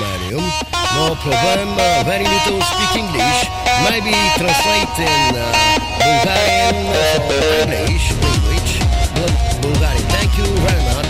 Germanium. No problem, uh, very little speak English. Maybe translate in uh, Bulgarian or English language. Bulgarian. Thank you very much.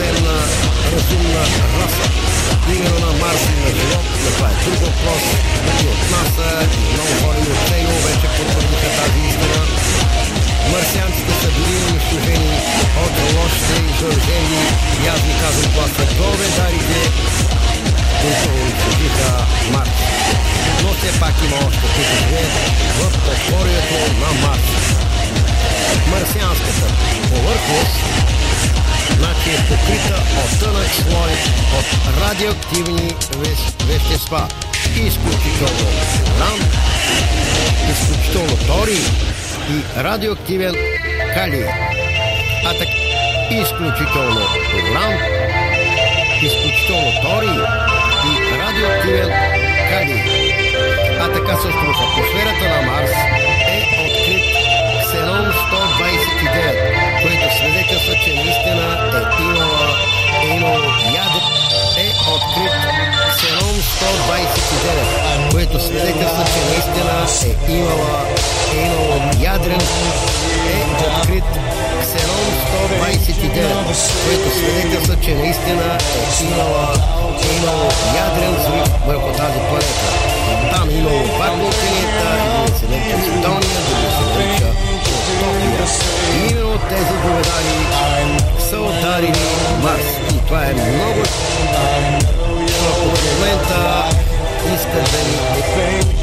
Извънземна разумна раса. Именно на Марс и на живот, но това е друг въпрос. И от НАСА, и много хора и от ЦЕЙО вече потвърдиха тази истина. Марсианците са били унищожени от лошите и. И аз ви казвам, това са говедарите, които унищожиха Марс. Но все пак има още които живеят в подпорието на Марс. Марсианската повърхност значи е покрита от тънък слой от радиоактивни вещ- вещества. Изключително уран, изключително торий и радиоактивен калий. А так изключително уран, изключително торий и радиоактивен калий. А така също в атмосферата на Марс е открит Ксенон 129, което свидетелства, че наистина е имала, е имало ядро, е открит Ксенон 129, което свидетелства, че наистина е имала, е имало ядрен, е открит Ксенон 129, което свидетелства, че наистина е имала, е имало ядрен взрив върху тази планета. Там е имало два континента, един се нарича Сидония, другия се нарича именно тези говедари са ударили Марс. И това е много в момента искат да ни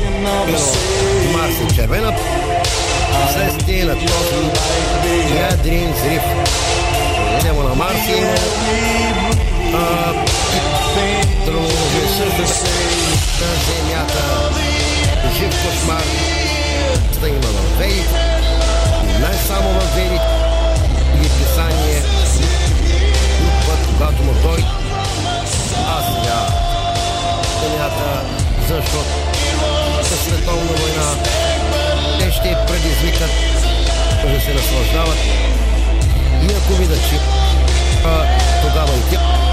именно Марс е червена вследствие на този ядрен взрив. Немо на Марс и друго също на Земята. Жив кошмар да има в Ведите. Само в Ведите. И писание друг път, когато му дойде. А сега Земята, защото със световна война те ще предизвикат да се наслаждават. И ако видят, че тогава и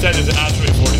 that is an asteroid for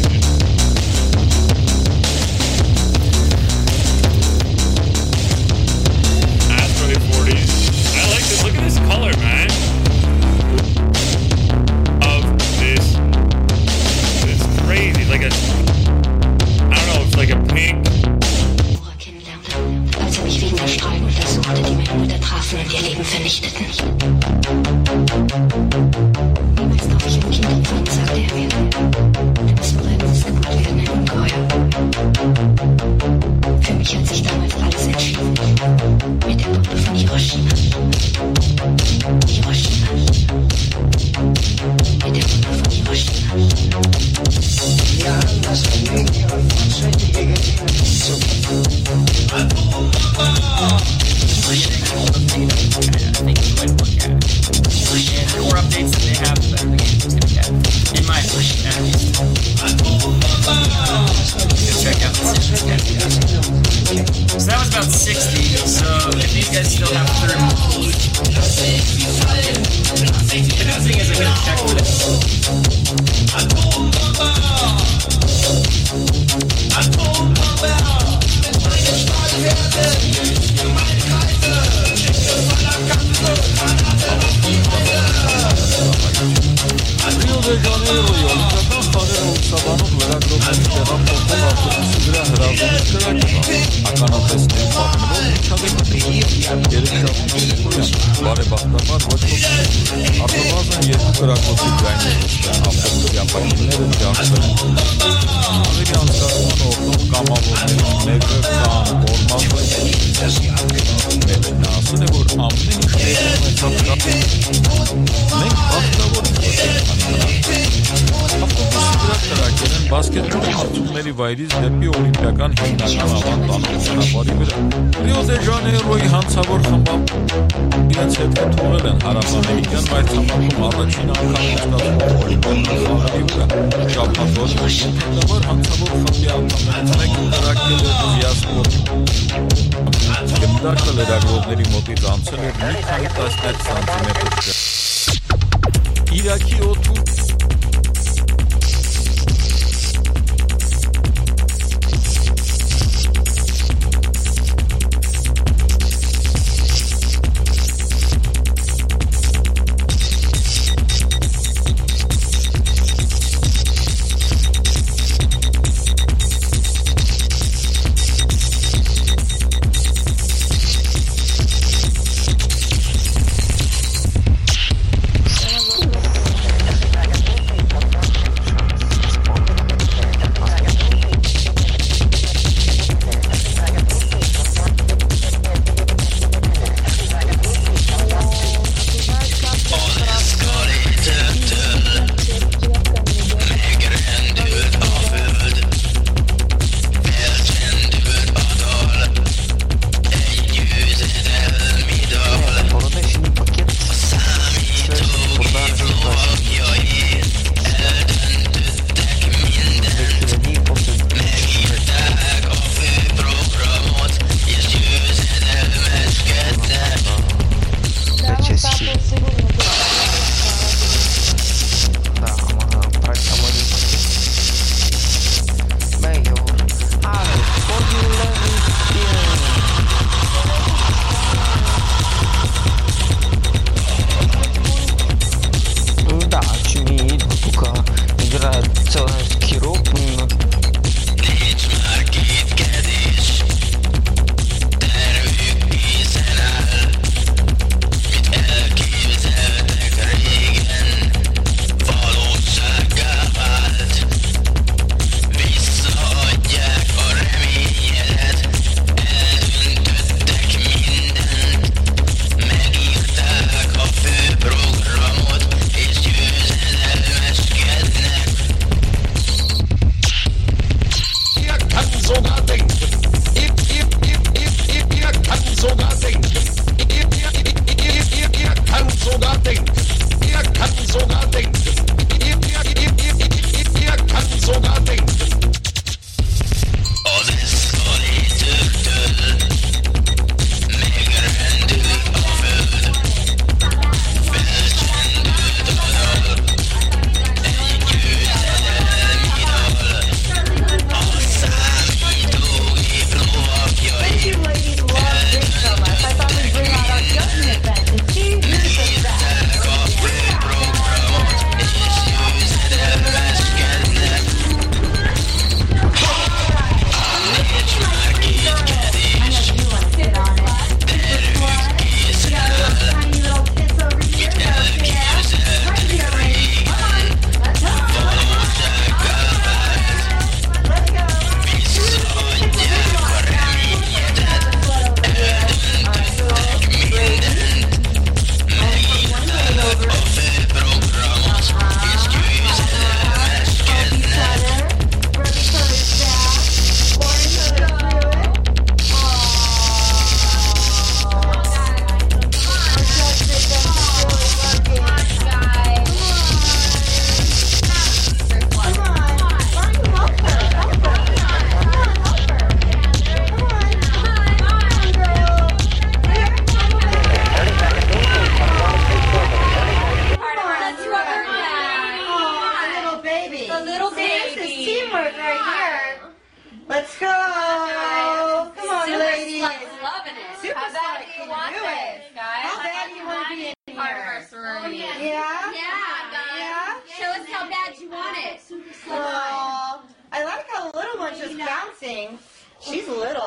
Kiedyś bary gonna kamowo, nie կամ որմազը նա ասել է որ ամեն ինչ տեղի ունեցավ կապ մենք բախտավոր ենք Ավտոբուսի վրա կրակել են բասկետբոլի մրցումների վայրից դեպի օլիմպիական հիմնական ավան տանող ճանապարհի վրա։ Ռիո դե Ժանեյրոյի հանցավոր խմբապ իրենց հետ թողել են հարավամերիկյան մայրցամաքում առաջին անգամ ստացվում օլիմպիական խաղերի վրա։ Շաբաթօր հետագար հանցավոր խմբի անդամներից մեկը կրակել է Զիասպորտ Գնդակը լրագրողների մոտից անցել էր մի քանի տասնյակ սանտիմետր։ Իրաքի օդու